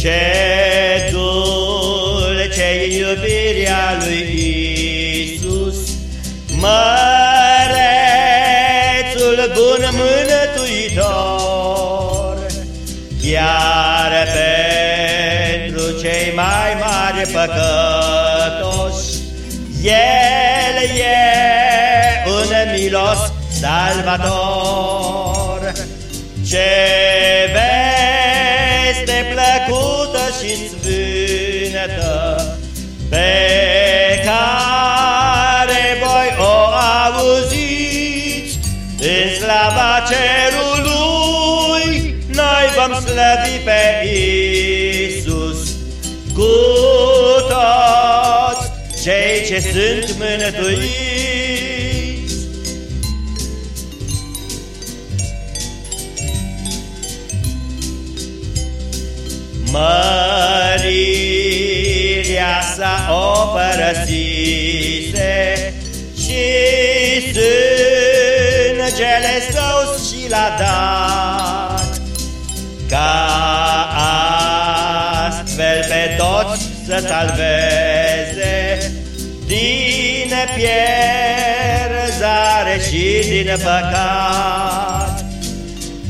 Ce dulce iubirea lui Isus, Mărețul bun mânătuitor, Iar pentru cei mai mari păcătoși, El e un milos salvator. Ce plăcută și sfântă pe care voi o auziți. În slava cerului noi vom slăvi pe Isus cu toți cei ce sunt mânătuiți Mărirea sa o părăsise și sângele său și l-a dat ca astfel pe toți să salveze din pierzare și din păcat.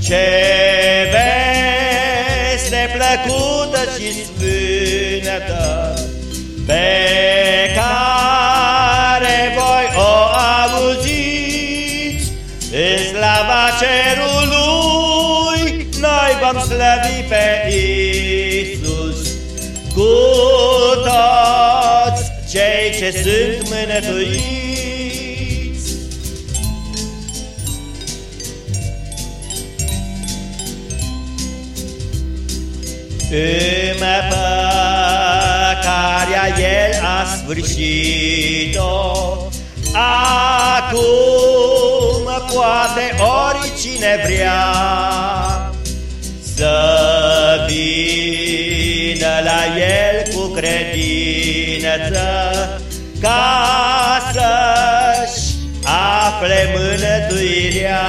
Ce este plăcută și sfântă, pe care voi o auziți în slava cerului, noi vom slăvi pe Isus cu toți cei ce sunt mânătuiți. Împăcarea El a sfârșit-o, Acum poate oricine vrea Să vină la El cu credință, Ca să-și afle mânătuirea.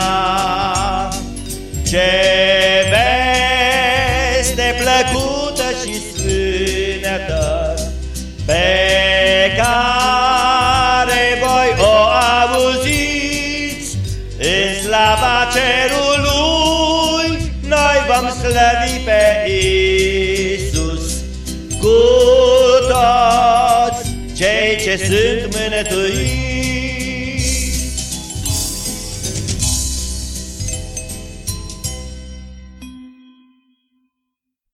Plăcută și sfântă, pe care voi o auziți în slava cerului, noi vom slăvi pe Isus cu toți cei ce sunt mânătuiți.